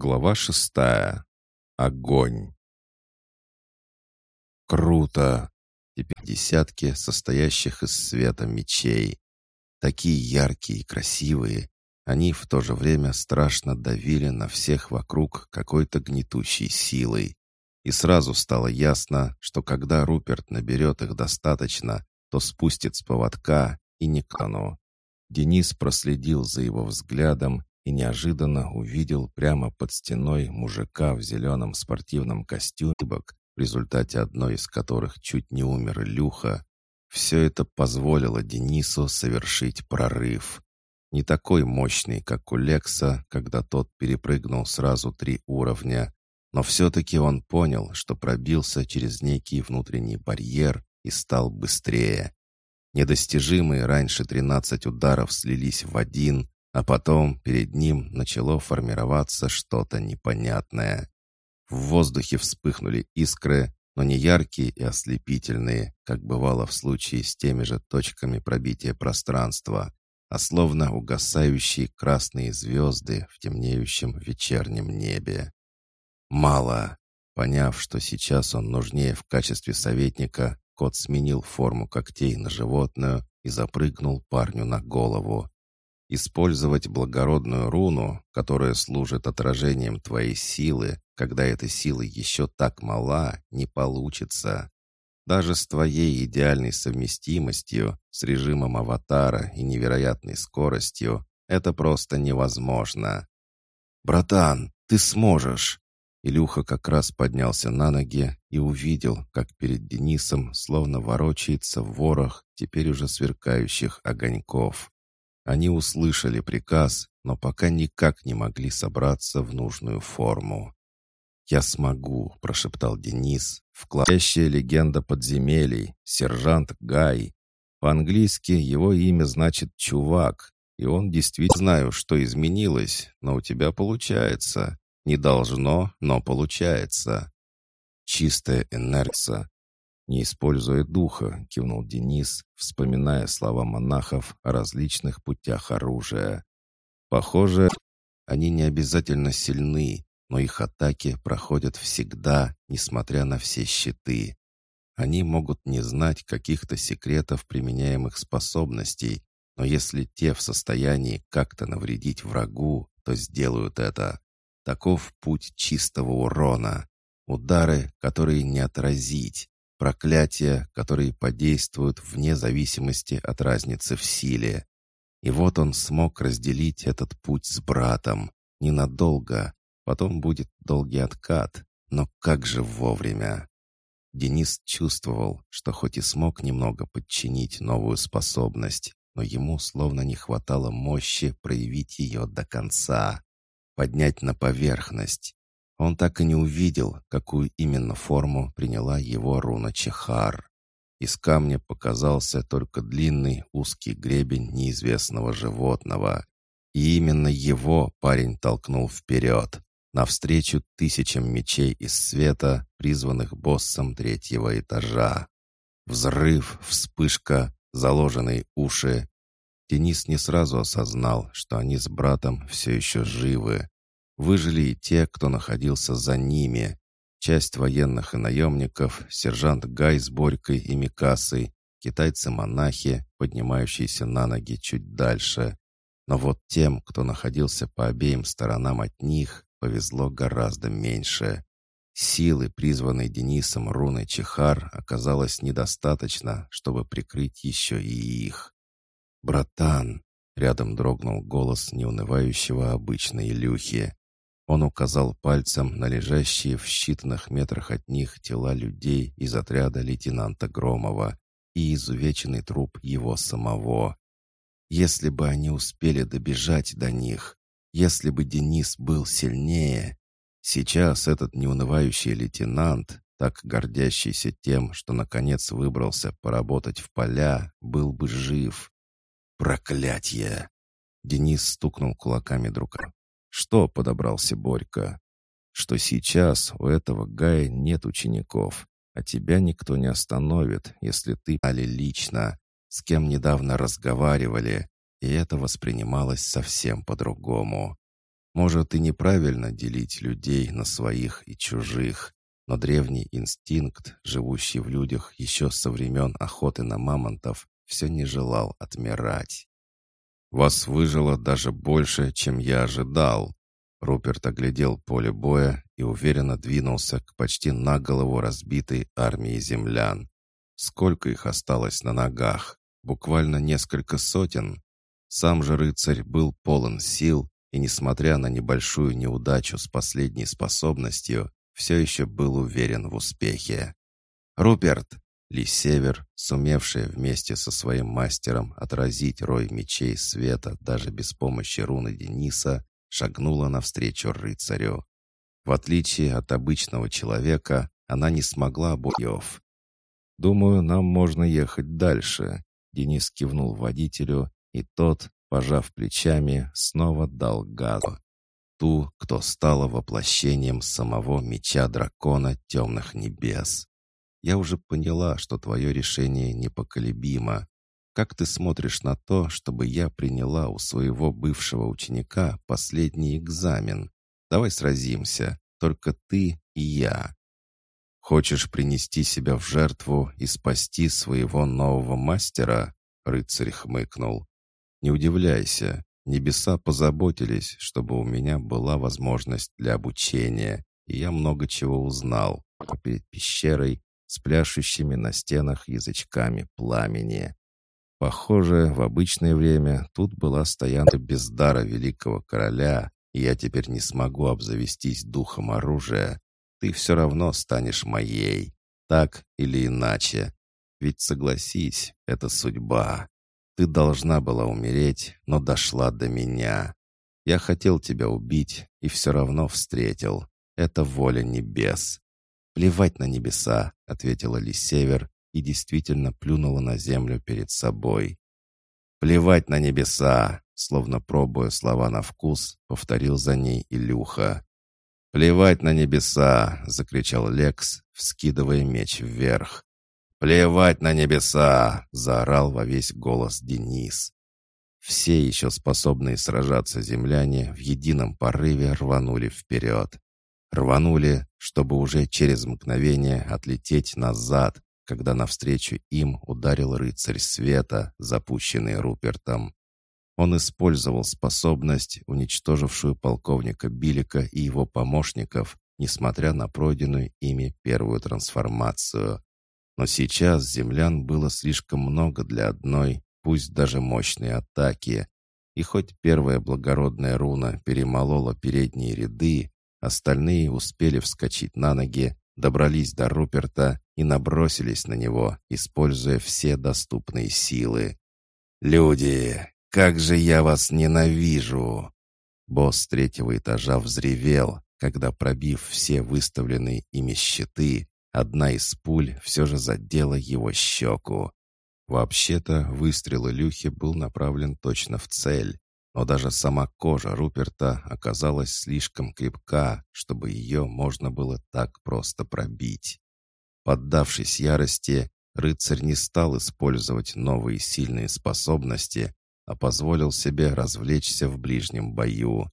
Глава шестая. Огонь. Круто! Теперь десятки состоящих из света мечей. Такие яркие и красивые. Они в то же время страшно давили на всех вокруг какой-то гнетущей силой. И сразу стало ясно, что когда Руперт наберет их достаточно, то спустит с поводка и не кану. Денис проследил за его взглядом и неожиданно увидел прямо под стеной мужика в зеленом спортивном костюме, в результате одной из которых чуть не умер Илюха. Все это позволило Денису совершить прорыв. Не такой мощный, как у Лекса, когда тот перепрыгнул сразу три уровня, но все-таки он понял, что пробился через некий внутренний барьер и стал быстрее. Недостижимые раньше 13 ударов слились в один, а потом перед ним начало формироваться что-то непонятное. В воздухе вспыхнули искры, но не яркие и ослепительные, как бывало в случае с теми же точками пробития пространства, а словно угасающие красные звезды в темнеющем вечернем небе. Мало. Поняв, что сейчас он нужнее в качестве советника, кот сменил форму когтей на животную и запрыгнул парню на голову. Использовать благородную руну, которая служит отражением твоей силы, когда эта сила еще так мала, не получится. Даже с твоей идеальной совместимостью, с режимом аватара и невероятной скоростью, это просто невозможно. «Братан, ты сможешь!» Илюха как раз поднялся на ноги и увидел, как перед Денисом словно ворочается ворох теперь уже сверкающих огоньков. Они услышали приказ, но пока никак не могли собраться в нужную форму. «Я смогу», — прошептал Денис, вкладящая легенда подземелий, сержант Гай. По-английски его имя значит «чувак», и он действительно знаю, что изменилось, но у тебя получается. Не должно, но получается. Чистая инерция, «Не используя духа», — кивнул Денис, вспоминая слова монахов о различных путях оружия. «Похоже, они не обязательно сильны, но их атаки проходят всегда, несмотря на все щиты. Они могут не знать каких-то секретов применяемых способностей, но если те в состоянии как-то навредить врагу, то сделают это. Таков путь чистого урона. Удары, которые не отразить, проклятия, которые подействуют вне зависимости от разницы в силе. И вот он смог разделить этот путь с братом. Ненадолго. Потом будет долгий откат. Но как же вовремя? Денис чувствовал, что хоть и смог немного подчинить новую способность, но ему словно не хватало мощи проявить ее до конца. Поднять на поверхность, он так и не увидел, какую именно форму приняла его руна Чехар. Из камня показался только длинный узкий гребень неизвестного животного. И именно его парень толкнул вперед, навстречу тысячам мечей из света, призванных боссом третьего этажа. Взрыв, вспышка, заложенные уши. Денис не сразу осознал, что они с братом все еще живы. Выжили и те, кто находился за ними. Часть военных и наемников, сержант Гай с Борькой и Микасой, китайцы-монахи, поднимающиеся на ноги чуть дальше. Но вот тем, кто находился по обеим сторонам от них, повезло гораздо меньше. Силы, призванной Денисом руной Чехар, оказалось недостаточно, чтобы прикрыть еще и их. «Братан!» — рядом дрогнул голос неунывающего обычной Илюхи. Он указал пальцем на лежащие в считанных метрах от них тела людей из отряда лейтенанта Громова и изувеченный труп его самого. Если бы они успели добежать до них, если бы Денис был сильнее, сейчас этот неунывающий лейтенант, так гордящийся тем, что наконец выбрался поработать в поля, был бы жив. Проклятье! Денис стукнул кулаками друга. Что подобрался Борька? Что сейчас у этого Гая нет учеников, а тебя никто не остановит, если ты али лично, с кем недавно разговаривали, и это воспринималось совсем по-другому. Может и неправильно делить людей на своих и чужих, но древний инстинкт, живущий в людях еще со времен охоты на мамонтов, все не желал отмирать. «Вас выжило даже больше, чем я ожидал». Руперт оглядел поле боя и уверенно двинулся к почти на голову разбитой армии землян. Сколько их осталось на ногах? Буквально несколько сотен. Сам же рыцарь был полон сил, и, несмотря на небольшую неудачу с последней способностью, все еще был уверен в успехе. «Руперт!» Ли Север, сумевшая вместе со своим мастером отразить рой мечей света даже без помощи руны Дениса, шагнула навстречу рыцарю. В отличие от обычного человека, она не смогла боев. «Думаю, нам можно ехать дальше», — Денис кивнул водителю, и тот, пожав плечами, снова дал газу ту, кто стала воплощением самого меча дракона темных небес. Я уже поняла, что твое решение непоколебимо. Как ты смотришь на то, чтобы я приняла у своего бывшего ученика последний экзамен? Давай сразимся, только ты и я. Хочешь принести себя в жертву и спасти своего нового мастера?» Рыцарь хмыкнул. «Не удивляйся, Небеса позаботились, чтобы у меня была возможность для обучения, и я много чего узнал перед пещерой с пляшущими на стенах язычками пламени. Похоже, в обычное время тут была стоянка без дара великого короля, и я теперь не смогу обзавестись духом оружия. Ты все равно станешь моей, так или иначе. Ведь согласись, это судьба. Ты должна была умереть, но дошла до меня. Я хотел тебя убить и все равно встретил. Это воля небес. Плевать на небеса, ответила Ли Север и действительно плюнула на землю перед собой. Плевать на небеса, словно пробуя слова на вкус, повторил за ней Илюха. «Плевать на небеса!» — закричал Лекс, вскидывая меч вверх. «Плевать на небеса!» — заорал во весь голос Денис. Все еще способные сражаться земляне в едином порыве рванули вперед. Рванули, чтобы уже через мгновение отлететь назад, когда навстречу им ударил рыцарь света, запущенный Рупертом. Он использовал способность, уничтожившую полковника Билика и его помощников, несмотря на пройденную ими первую трансформацию. Но сейчас землян было слишком много для одной, пусть даже мощной атаки. И хоть первая благородная руна перемолола передние ряды, остальные успели вскочить на ноги, добрались до Руперта и набросились на него, используя все доступные силы. «Люди, как же я вас ненавижу!» Босс третьего этажа взревел, когда, пробив все выставленные ими щиты, Одна из пуль все же задела его щеку. Вообще-то выстрел Илюхи был направлен точно в цель, но даже сама кожа Руперта оказалась слишком крепка, чтобы ее можно было так просто пробить. Поддавшись ярости, рыцарь не стал использовать новые сильные способности, а позволил себе развлечься в ближнем бою.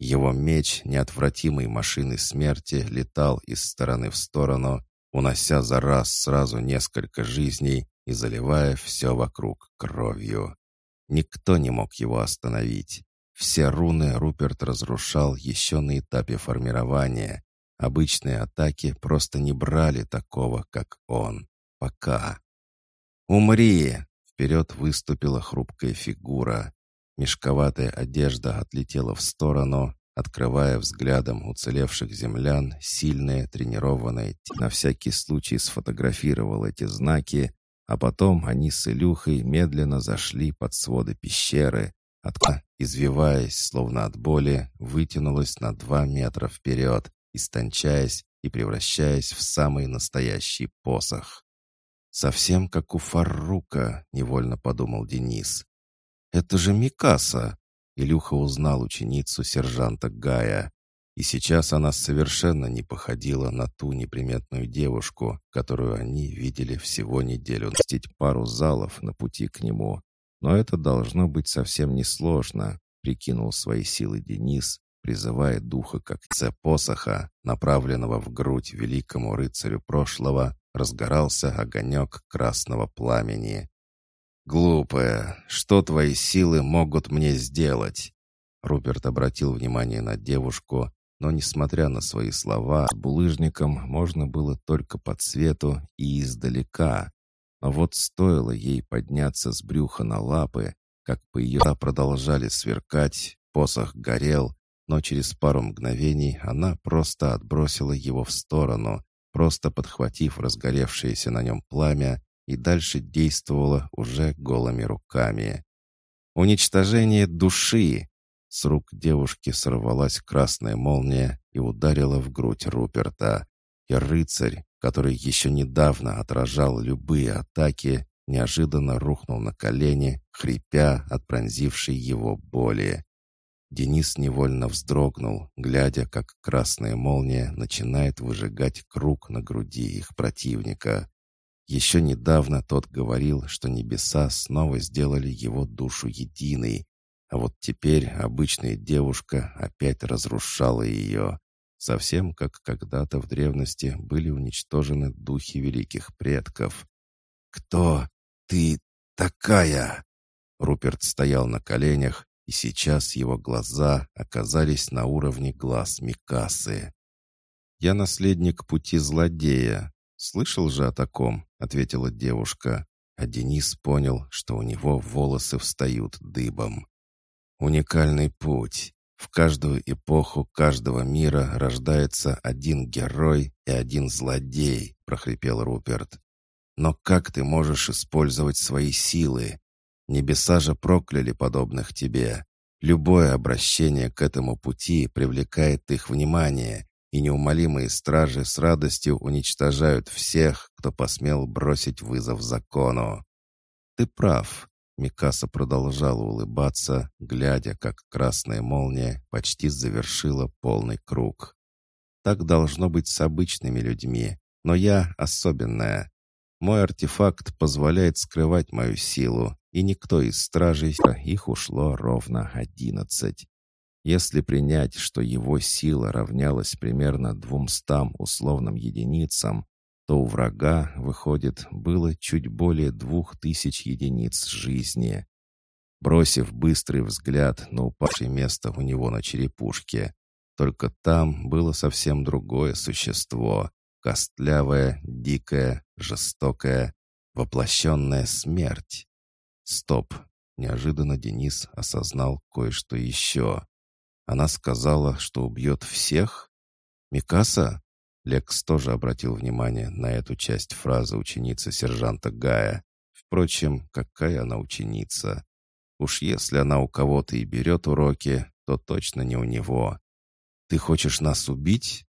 Его меч неотвратимой машины смерти летал из стороны в сторону, унося за раз сразу несколько жизней и заливая все вокруг кровью. Никто не мог его остановить. Все руны Руперт разрушал еще на этапе формирования. Обычные атаки просто не брали такого, как он. Пока. «Умри!» Вперед выступила хрупкая фигура. Мешковатая одежда отлетела в сторону, открывая взглядом уцелевших землян сильное тренированное на всякий случай сфотографировал эти знаки, а потом они с Илюхой медленно зашли под своды пещеры, откуда, извиваясь, словно от боли, вытянулась на два метра вперед, истончаясь и превращаясь в самый настоящий посох. «Совсем как у Фаррука», — невольно подумал Денис. «Это же Микаса!» Илюха узнал ученицу сержанта Гая. И сейчас она совершенно не походила на ту неприметную девушку, которую они видели всего неделю настить пару залов на пути к нему. Но это должно быть совсем несложно, прикинул свои силы Денис призывая духа как посоха, направленного в грудь великому рыцарю прошлого, разгорался огонек красного пламени. «Глупая, что твои силы могут мне сделать?» Руперт обратил внимание на девушку, но, несмотря на свои слова, с булыжником можно было только по цвету и издалека. А вот стоило ей подняться с брюха на лапы, как по ее продолжали сверкать, посох горел, но через пару мгновений она просто отбросила его в сторону, просто подхватив разгоревшееся на нем пламя, и дальше действовала уже голыми руками. «Уничтожение души!» С рук девушки сорвалась красная молния и ударила в грудь Руперта. И рыцарь, который еще недавно отражал любые атаки, неожиданно рухнул на колени, хрипя от пронзившей его боли. Денис невольно вздрогнул, глядя, как красная молния начинает выжигать круг на груди их противника. Еще недавно тот говорил, что небеса снова сделали его душу единой, а вот теперь обычная девушка опять разрушала ее, совсем как когда-то в древности были уничтожены духи великих предков. «Кто ты такая?» Руперт стоял на коленях, и сейчас его глаза оказались на уровне глаз Микасы. «Я наследник пути злодея. Слышал же о таком?» — ответила девушка, а Денис понял, что у него волосы встают дыбом. Уникальный путь. В каждую эпоху каждого мира рождается один герой и один злодей, прохрипел Руперт. Но как ты можешь использовать свои силы? Небеса же прокляли подобных тебе. Любое обращение к этому пути привлекает их внимание, и неумолимые стражи с радостью уничтожают всех, кто посмел бросить вызов закону. Ты прав. Микаса продолжала улыбаться, глядя, как красная молния почти завершила полный круг. «Так должно быть с обычными людьми, но я особенная. Мой артефакт позволяет скрывать мою силу, и никто из стражей, их ушло ровно одиннадцать. Если принять, что его сила равнялась примерно двумстам условным единицам, то у врага, выходит, было чуть более двух тысяч единиц жизни. Бросив быстрый взгляд на упавшее место у него на черепушке, только там было совсем другое существо, костлявое, дикое, жестокое, воплощенная смерть. Стоп! Неожиданно Денис осознал кое-что еще. Она сказала, что убьет всех? Микаса? Лекс тоже обратил внимание на эту часть фразы ученицы сержанта Гая. Впрочем, какая она ученица? Уж если она у кого-то и берет уроки, то точно не у него. «Ты хочешь нас убить?»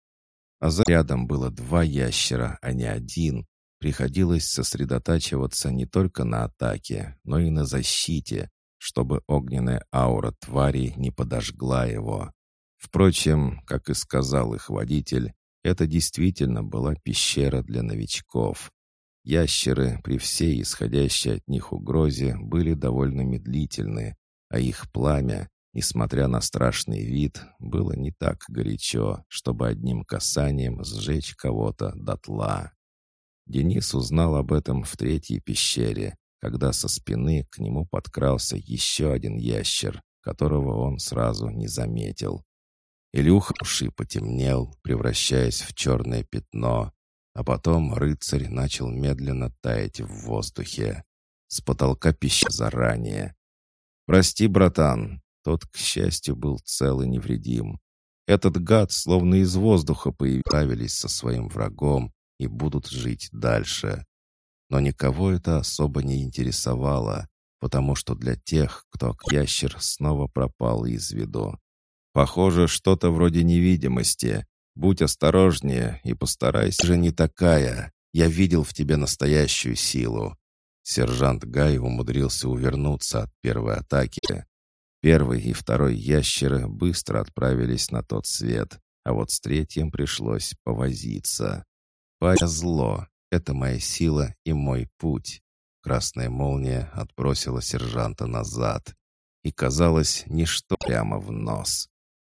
А за рядом было два ящера, а не один. Приходилось сосредотачиваться не только на атаке, но и на защите, чтобы огненная аура твари не подожгла его. Впрочем, как и сказал их водитель, это действительно была пещера для новичков. Ящеры, при всей исходящей от них угрозе, были довольно медлительны, а их пламя, несмотря на страшный вид, было не так горячо, чтобы одним касанием сжечь кого-то дотла. Денис узнал об этом в третьей пещере, когда со спины к нему подкрался еще один ящер, которого он сразу не заметил. Илюха уши потемнел, превращаясь в черное пятно, а потом рыцарь начал медленно таять в воздухе. С потолка пища заранее. «Прости, братан!» Тот, к счастью, был цел и невредим. Этот гад словно из воздуха появились со своим врагом и будут жить дальше. Но никого это особо не интересовало, потому что для тех, кто ящер снова пропал из виду. Похоже, что-то вроде невидимости. Будь осторожнее и постарайся же не такая. Я видел в тебе настоящую силу. Сержант Гай умудрился увернуться от первой атаки. Первый и второй ящеры быстро отправились на тот свет, а вот с третьим пришлось повозиться. Повезло. Это моя сила и мой путь. Красная молния отбросила сержанта назад. И казалось, ничто прямо в нос.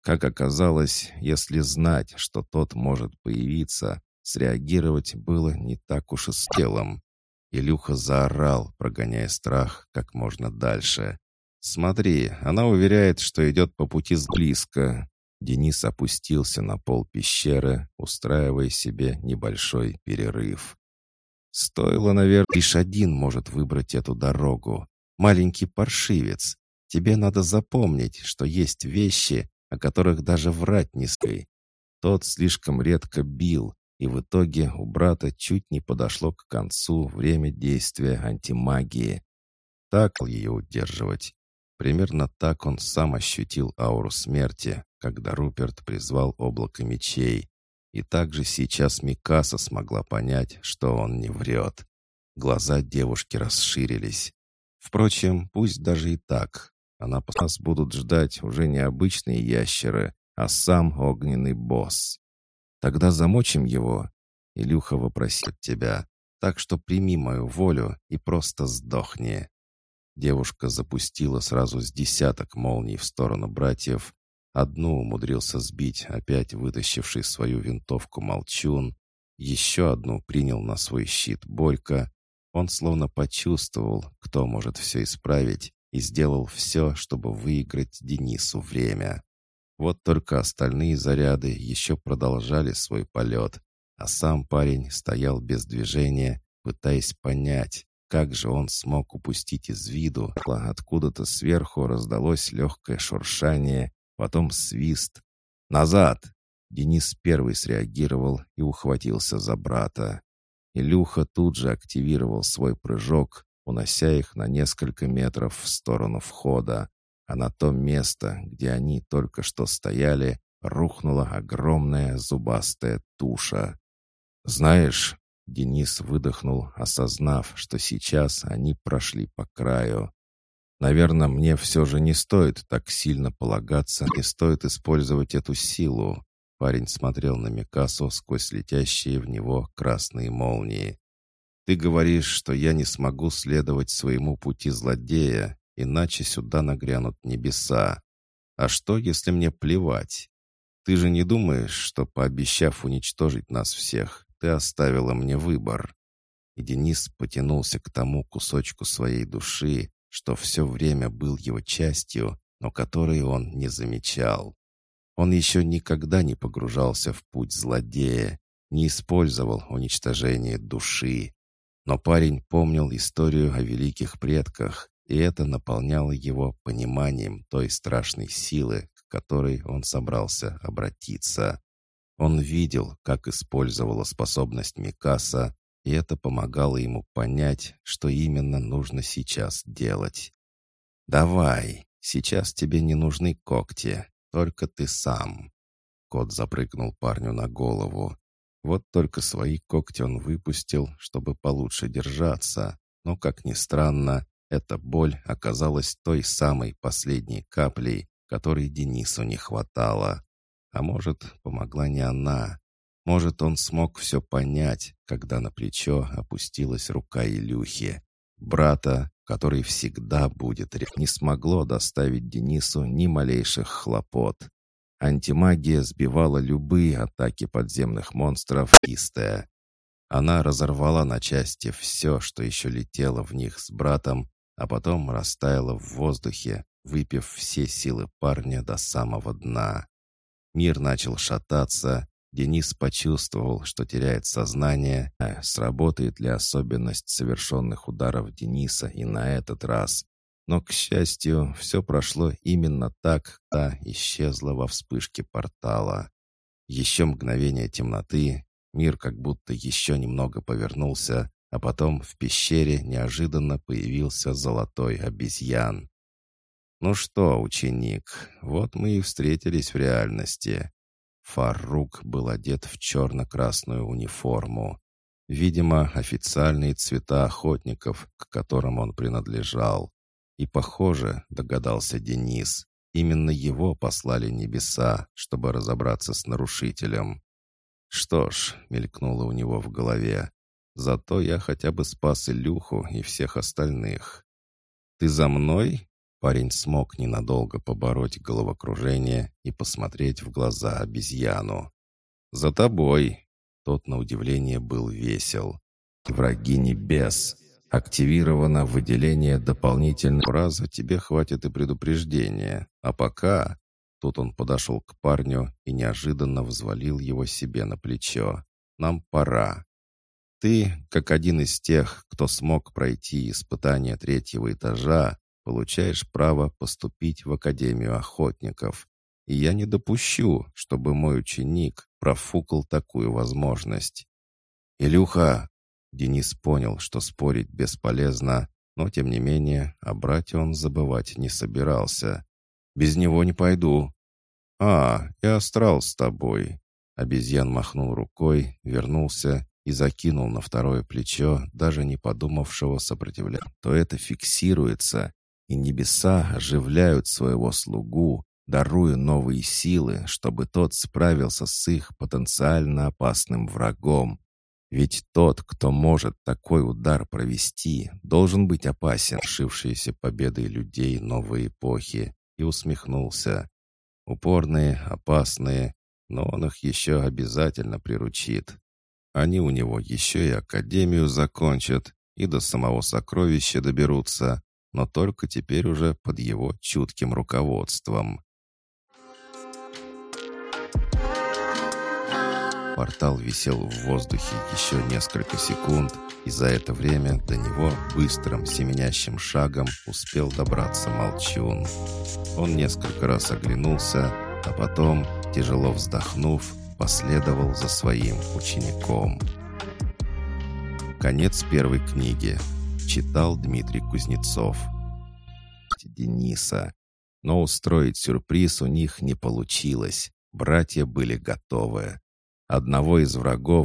Как оказалось, если знать, что тот может появиться, среагировать было не так уж и с телом. Илюха заорал, прогоняя страх как можно дальше. «Смотри, она уверяет, что идет по пути с близко». Денис опустился на пол пещеры, устраивая себе небольшой перерыв. «Стоило, наверное, лишь один может выбрать эту дорогу. Маленький паршивец. Тебе надо запомнить, что есть вещи, о которых даже врать не ской. Тот слишком редко бил, и в итоге у брата чуть не подошло к концу время действия антимагии. Так ее удерживать. Примерно так он сам ощутил ауру смерти, когда Руперт призвал облако мечей. И также сейчас Микаса смогла понять, что он не врет. Глаза девушки расширились. Впрочем, пусть даже и так. Она нас будут ждать уже не обычные ящеры, а сам огненный босс. Тогда замочим его. Илюха вопросит тебя. Так что прими мою волю и просто сдохни. Девушка запустила сразу с десяток молний в сторону братьев. Одну умудрился сбить, опять вытащивший свою винтовку молчун. Еще одну принял на свой щит Борька. Он словно почувствовал, кто может все исправить, и сделал все, чтобы выиграть Денису время. Вот только остальные заряды еще продолжали свой полет, а сам парень стоял без движения, пытаясь понять, как же он смог упустить из виду. Откуда-то сверху раздалось легкое шуршание, потом свист. «Назад!» Денис первый среагировал и ухватился за брата. Илюха тут же активировал свой прыжок, унося их на несколько метров в сторону входа, а на то место, где они только что стояли, рухнула огромная зубастая туша. «Знаешь...» — Денис выдохнул, осознав, что сейчас они прошли по краю. «Наверное, мне все же не стоит так сильно полагаться, не стоит использовать эту силу». Парень смотрел на Микасу сквозь летящие в него красные молнии. Ты говоришь, что я не смогу следовать своему пути злодея, иначе сюда нагрянут небеса. А что, если мне плевать? Ты же не думаешь, что, пообещав уничтожить нас всех, ты оставила мне выбор?» И Денис потянулся к тому кусочку своей души, что все время был его частью, но который он не замечал. Он еще никогда не погружался в путь злодея, не использовал уничтожение души, но парень помнил историю о великих предках, и это наполняло его пониманием той страшной силы, к которой он собрался обратиться. Он видел, как использовала способность Микаса, и это помогало ему понять, что именно нужно сейчас делать. «Давай, сейчас тебе не нужны когти, только ты сам». Кот запрыгнул парню на голову. Вот только свои когти он выпустил, чтобы получше держаться. Но, как ни странно, эта боль оказалась той самой последней каплей, которой Денису не хватало. А может, помогла не она. Может, он смог все понять, когда на плечо опустилась рука Илюхи. Брата, который всегда будет, не смогло доставить Денису ни малейших хлопот. Антимагия сбивала любые атаки подземных монстров чистая. Она разорвала на части все, что еще летело в них с братом, а потом растаяла в воздухе, выпив все силы парня до самого дна. Мир начал шататься, Денис почувствовал, что теряет сознание, а сработает ли особенность совершенных ударов Дениса и на этот раз. Но, к счастью, все прошло именно так, та исчезла во вспышке портала. Еще мгновение темноты, мир как будто еще немного повернулся, а потом в пещере неожиданно появился золотой обезьян. «Ну что, ученик, вот мы и встретились в реальности». Фарук был одет в черно-красную униформу. Видимо, официальные цвета охотников, к которым он принадлежал. И, похоже, догадался Денис, именно его послали небеса, чтобы разобраться с нарушителем. Что ж, мелькнуло у него в голове, зато я хотя бы спас Илюху и всех остальных. «Ты за мной?» Парень смог ненадолго побороть головокружение и посмотреть в глаза обезьяну. «За тобой!» Тот, на удивление, был весел. «Враги небес! Активировано выделение дополнительного раза, тебе хватит и предупреждения. А пока...» Тут он подошел к парню и неожиданно взвалил его себе на плечо. «Нам пора. Ты, как один из тех, кто смог пройти испытание третьего этажа, получаешь право поступить в Академию охотников. И я не допущу, чтобы мой ученик профукал такую возможность. «Илюха!» Денис понял, что спорить бесполезно, но, тем не менее, о брате он забывать не собирался. «Без него не пойду». «А, и астрал с тобой». Обезьян махнул рукой, вернулся и закинул на второе плечо, даже не подумавшего сопротивляться, то это фиксируется, и небеса оживляют своего слугу, даруя новые силы, чтобы тот справился с их потенциально опасным врагом. Ведь тот, кто может такой удар провести, должен быть опасен, шившиеся победой людей новой эпохи, и усмехнулся. Упорные, опасные, но он их еще обязательно приручит. Они у него еще и академию закончат, и до самого сокровища доберутся, но только теперь уже под его чутким руководством. Портал висел в воздухе еще несколько секунд, и за это время до него быстрым семенящим шагом успел добраться Молчун. Он несколько раз оглянулся, а потом, тяжело вздохнув, последовал за своим учеником. Конец первой книги. Читал Дмитрий Кузнецов. Дениса. Но устроить сюрприз у них не получилось. Братья были готовы. Одного из врагов